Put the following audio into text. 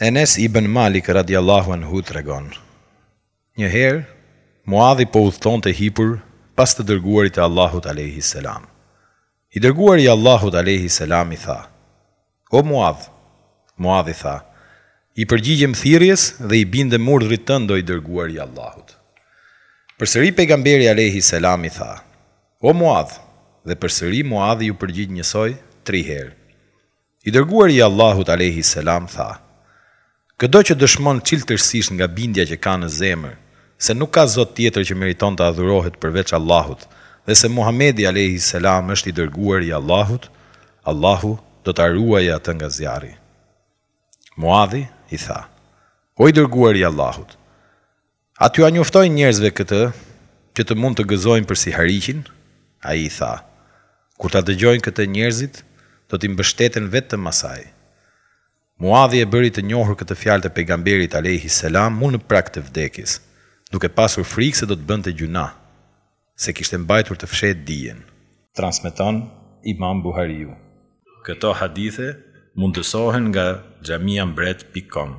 Enes ibn Malik radijallahu anhu tregon, Një herë, Muadhi po udhëtonte hipur pas të Dërguarit të Allahut alejhi selam. I Dërguari i Allahut alejhi selam i tha, O Muadh! Muadhi tha, I përgjigjem thirrjes dhe i bindem urdhrit tënd o i Dërguari i Allahut. Përsëri Pejgamberi alejhi selam i tha, O Muadh! Dhe përsëri Muadhi iu përgjigj njësoj tri herë. I Dërguari i Allahut alejhi selam tha, Këdo që dëshmon çiltërsisht nga bindja që ka në zemër se nuk ka Zot tjetër që meriton të adhurohet përveç Allahut dhe se Muhamedi alejhi selam është i Dërguari i Allahut, Allahu do ta ruajë atë nga zjarri. Muadhi i tha, O i Dërguari i Allahut! A t'ua njoftoj njerëzve këtë, që të mund të gëzojnë për Sihariqin? ai i tha. Kur ta dëgjojnë këtë njerëzit, do t'i mbështeten vetëm asaj. Muadhi e bëri të njohur këtë fjalë të Pejgamberit alejhi selam mu në prag të vdekjes, duke pasur frikë se do të bënte gjynah, se kishte mbajtur të fshehtë dijen. Transmeton Imam Buhariu. Këto hadithe mundësohen nga xhamiambret pik kom.